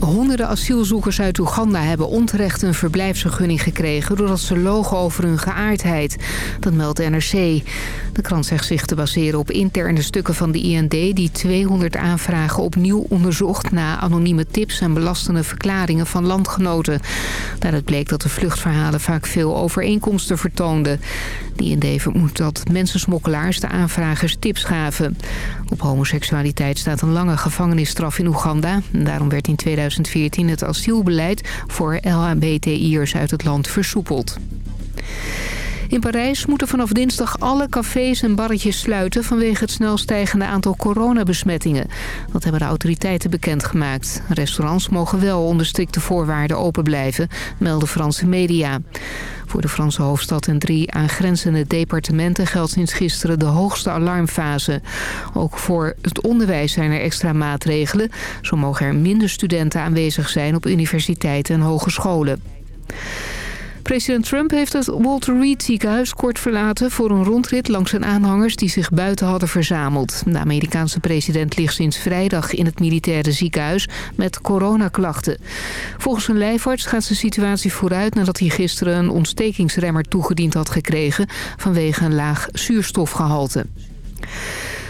Honderden asielzoekers uit Oeganda hebben onterecht een verblijfsvergunning gekregen... doordat ze logen over hun geaardheid. Dat meldt NRC. De krant zegt zich te baseren op interne stukken van de IND... die 200 aanvragen opnieuw onderzocht... na anonieme tips en belastende verklaringen van landgenoten. Daaruit bleek dat de vluchtverhalen vaak veel overeenkomsten vertoonden. De IND vermoedt dat mensensmokkelaars de aanvragers tips gaven. Op homoseksualiteit staat een lange gevangenisstraf in Oeganda. Daarom werd in 2014 het asielbeleid voor LHBTI'ers uit het land versoepeld. In Parijs moeten vanaf dinsdag alle cafés en barretjes sluiten... vanwege het snel stijgende aantal coronabesmettingen. Dat hebben de autoriteiten bekendgemaakt. Restaurants mogen wel onder strikte voorwaarden open blijven, melden Franse media. Voor de Franse hoofdstad en drie aangrenzende departementen geldt sinds gisteren de hoogste alarmfase. Ook voor het onderwijs zijn er extra maatregelen. Zo mogen er minder studenten aanwezig zijn op universiteiten en hogescholen. President Trump heeft het Walter Reed ziekenhuis kort verlaten... voor een rondrit langs zijn aanhangers die zich buiten hadden verzameld. De Amerikaanse president ligt sinds vrijdag in het militaire ziekenhuis met coronaklachten. Volgens een lijfarts gaat zijn situatie vooruit... nadat hij gisteren een ontstekingsremmer toegediend had gekregen... vanwege een laag zuurstofgehalte.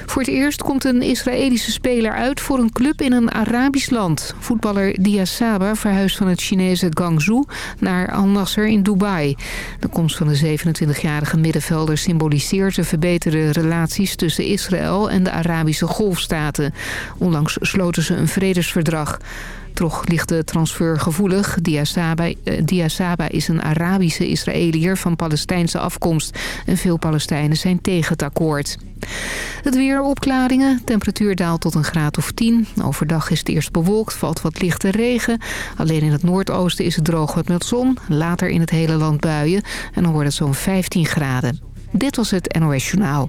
Voor het eerst komt een Israëlische speler uit voor een club in een Arabisch land. Voetballer Diasaba verhuist van het Chinese Guangzhou naar Al Nasser in Dubai. De komst van de 27-jarige middenvelder symboliseert de verbeterde relaties tussen Israël en de Arabische golfstaten. Onlangs sloten ze een vredesverdrag. Toch ligt de transfer gevoelig. Diasaba, eh, is een Arabische Israëliër van Palestijnse afkomst. En veel Palestijnen zijn tegen het akkoord. Het weer opklaringen. Temperatuur daalt tot een graad of 10. Overdag is het eerst bewolkt, valt wat lichte regen. Alleen in het noordoosten is het droog wat met zon. Later in het hele land buien. En dan wordt het zo'n 15 graden. Dit was het NOS Journaal.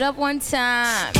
It up one time.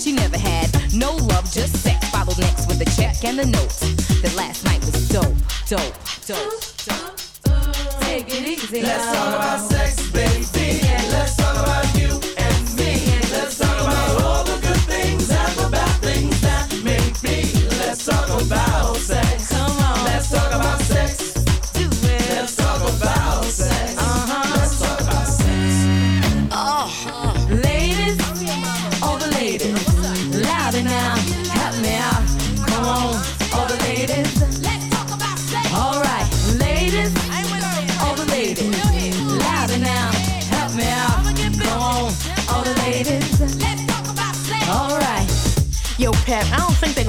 she never had. No love, just sex. Followed next with a check and a note. That last night was dope, dope, dope.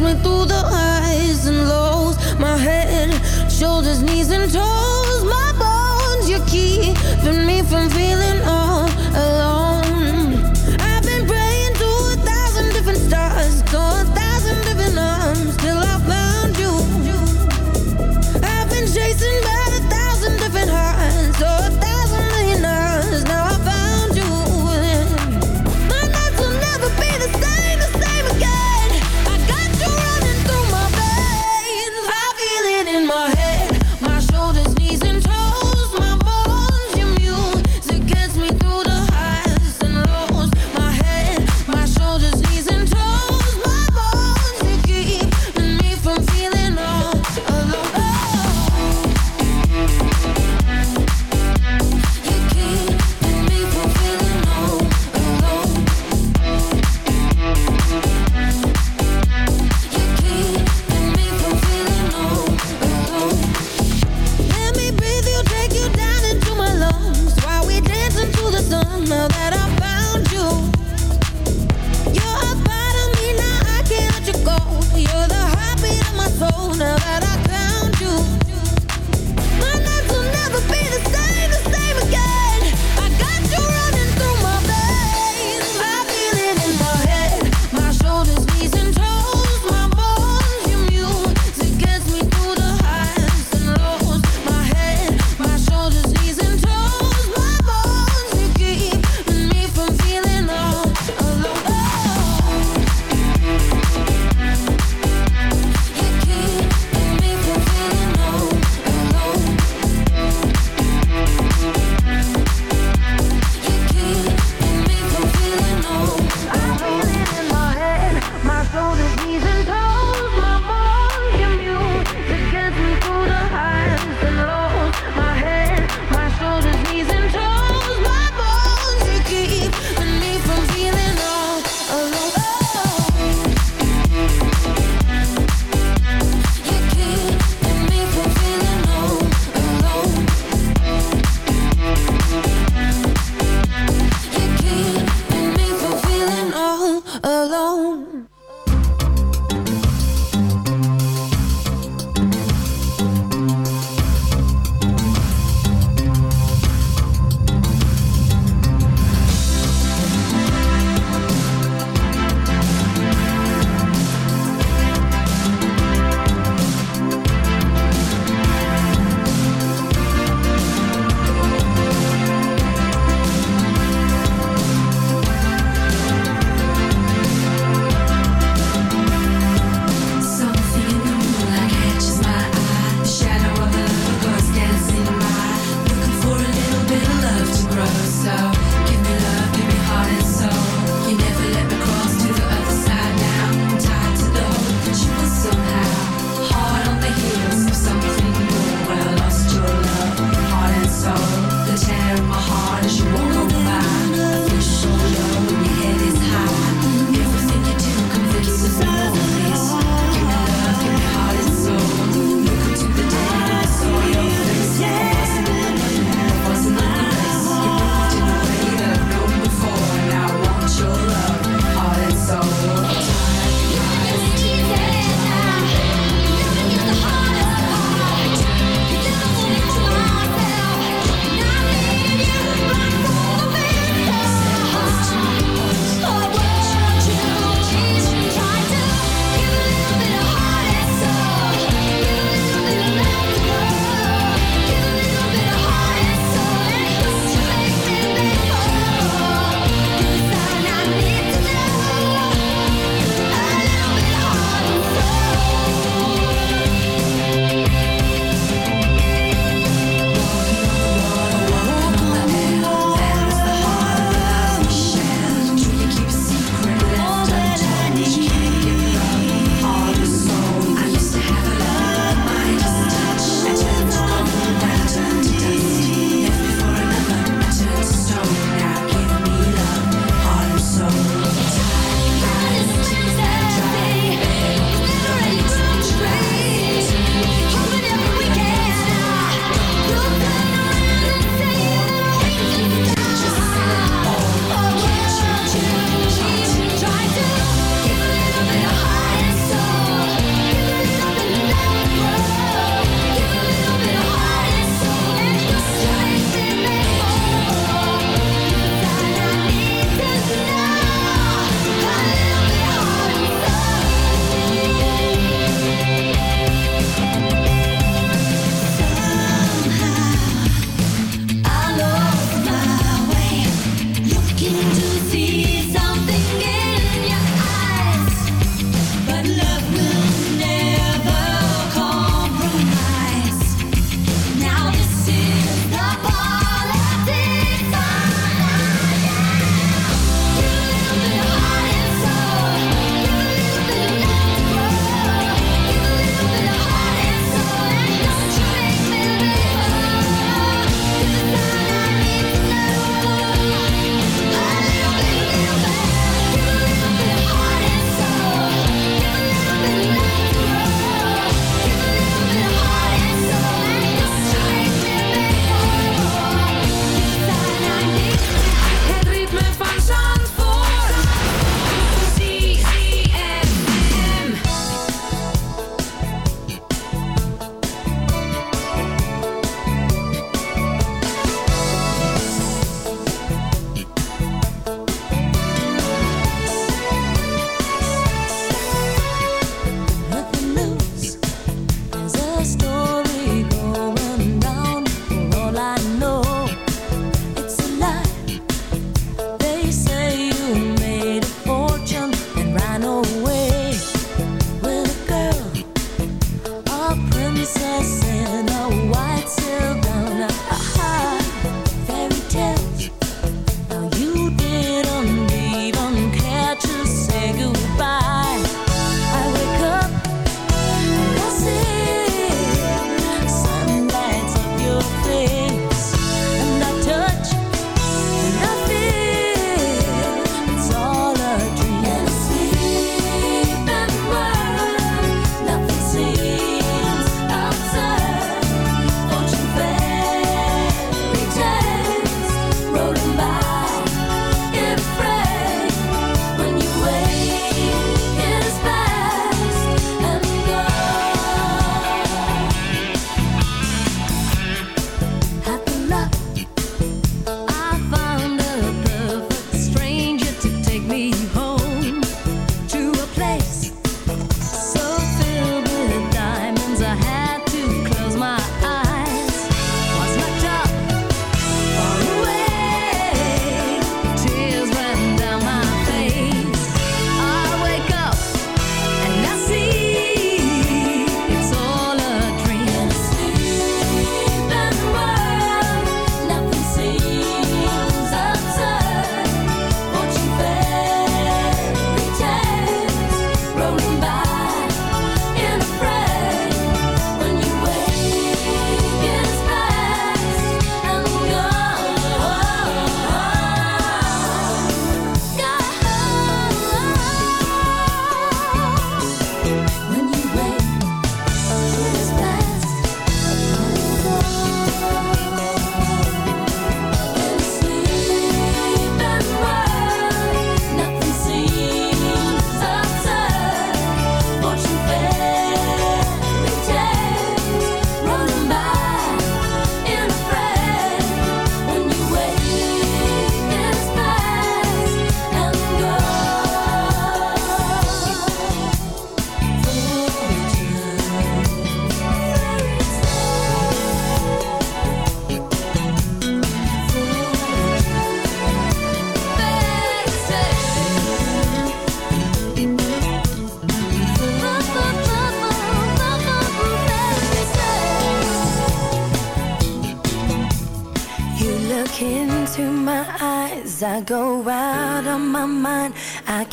me through the highs and lows. My head, shoulders, knees, and toes. My bones, you're keeping me from feeling.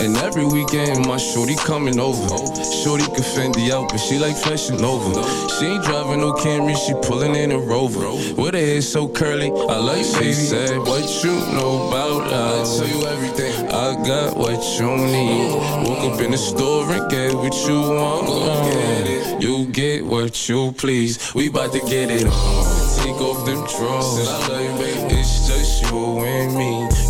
And every weekend my shorty coming over. Shorty can Fendi out, but she like fashion over. She ain't driving no Camry, she pulling in a Rover. With her hair so curly, I like she said, what you know about us? I tell you everything. I got what you need. Woke up in the store and get what you want. You get what you please. We bout to get it on. Take off them drawers. I love baby. It's just you and me.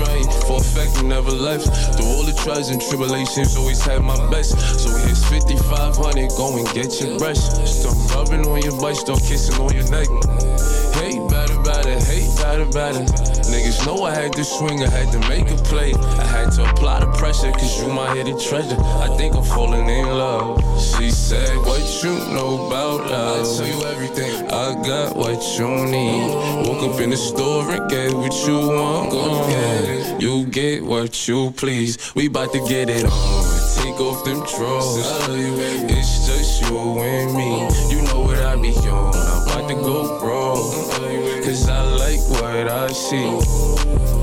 right, for a fact you never left. Through all the trials and tribulations, always had my best. So here's 5500, go and get your brush. Start rubbing on your butt, start kissing on your neck. Hate better, better, hate better, better. Niggas know I had to swing, I had to make a play. I had to apply the pressure, cause you my hidden treasure. I think I'm falling in love. She said, What you know about us? I tell you everything. I got what you need. Woke up in the store and get what you want. Go get You get what you please. We bout to get it on. Take off them drawers. It's just you and me. You know what I be on. I'm about to go raw. Cause I like what I see.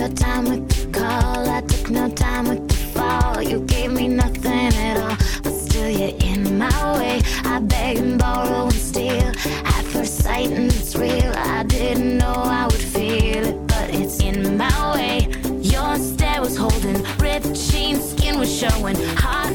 your time with your call. I took no time with the fall. You gave me nothing at all, but still you're in my way. I beg and borrow and steal at first sight, and it's real. I didn't know I would feel it, but it's in my way. Your stare was holding, ripped jeans, skin was showing. Heart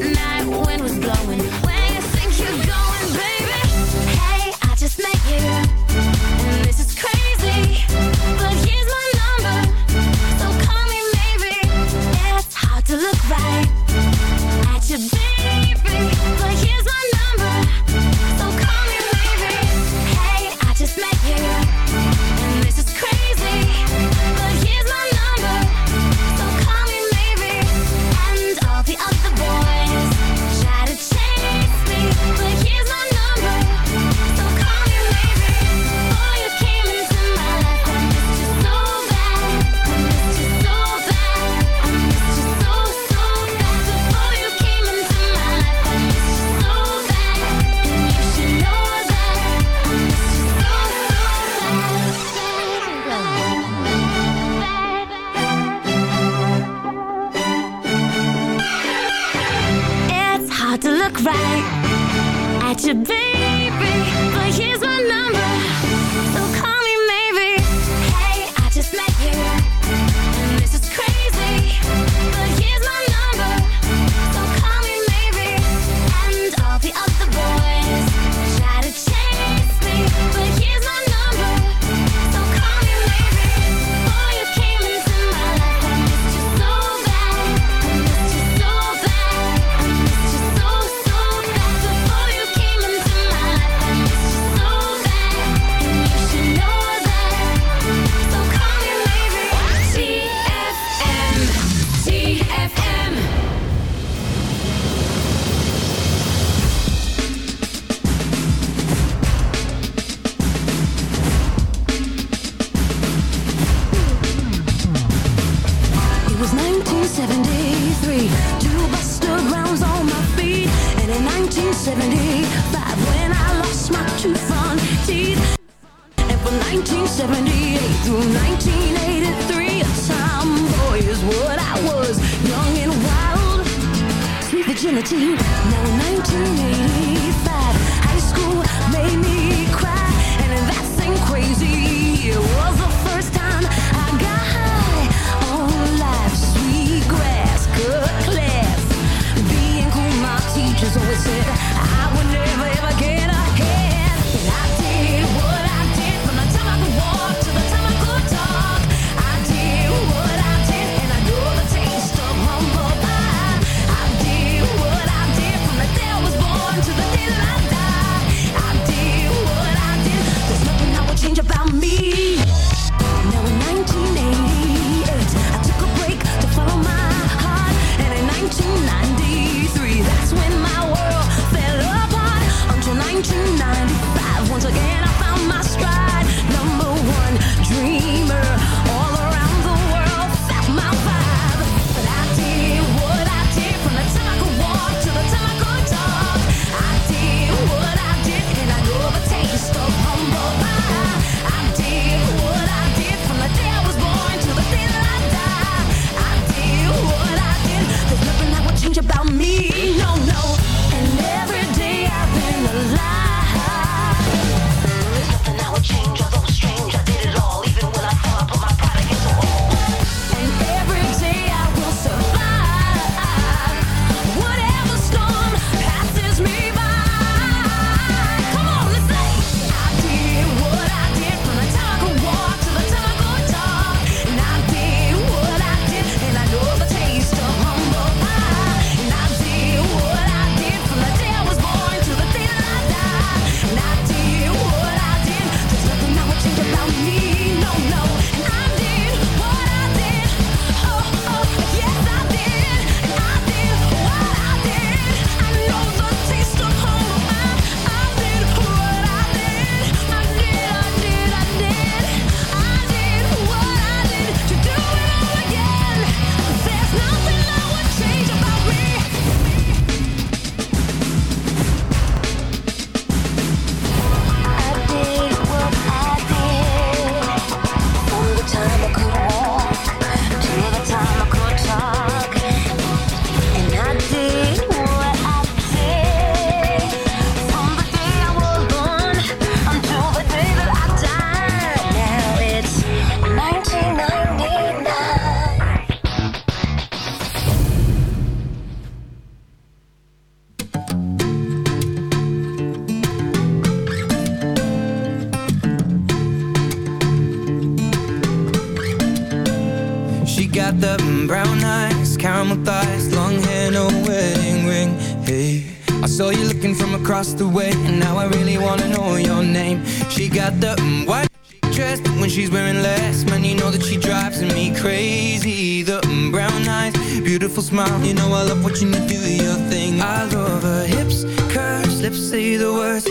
Saw you looking from across the way. And now I really wanna know your name. She got the mm, white dress when she's wearing less Man, you know that she drives me crazy. The mm, brown eyes, beautiful smile. You know I love watching you do your thing. I love her hips, curves, lips say the words.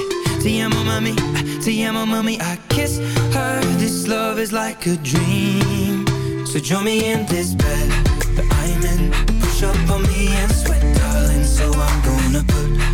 Te amo, mommy, ya, my mommy I kiss her, this love is like a dream. So join me in this bed that I'm in. Push up on me and sweat, darling. So I'm gonna put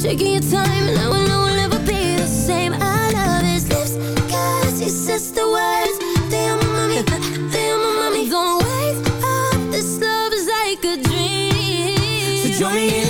Taking your time, and I know we'll never be the same. I love his lips, cause he says the words. They are Damn, mommy, my mommy. Don't wake up, this love is like a dream. So join me